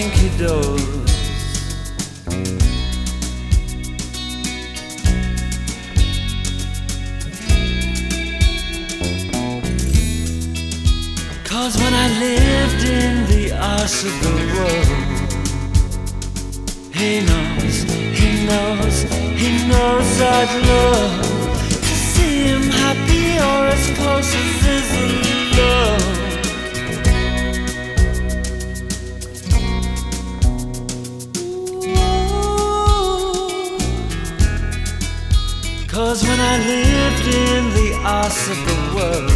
think he does. Cause when I lived in the arse of the world, he knows, he knows, he knows I'd love to see him happy or as close as is Cause when I lived in the arse of the world,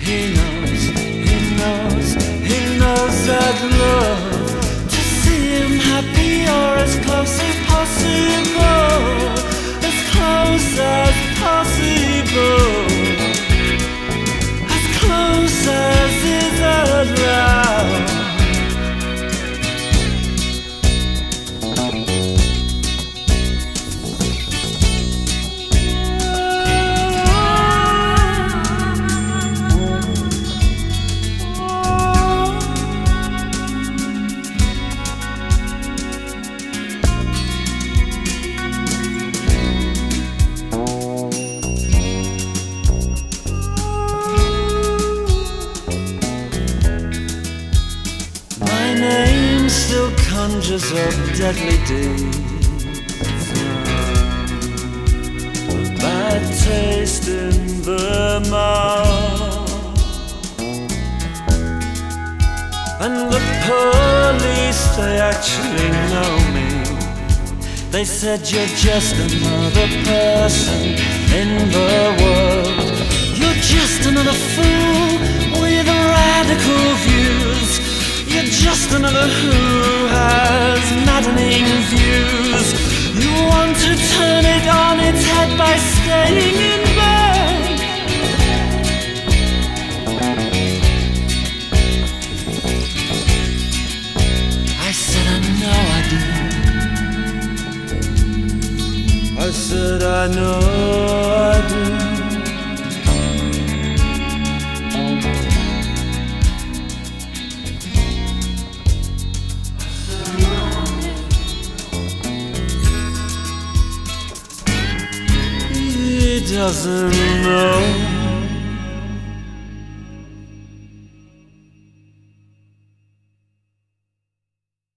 he knows, he knows, he knows I'd love conjures up deadly deeds. A bad taste in the mouth. And the police, they actually know me. They said you're just another person in the world. Just another who has maddening views. You want to turn it on its head by staying in bed. I said, I know I do. I said, I know doesn't know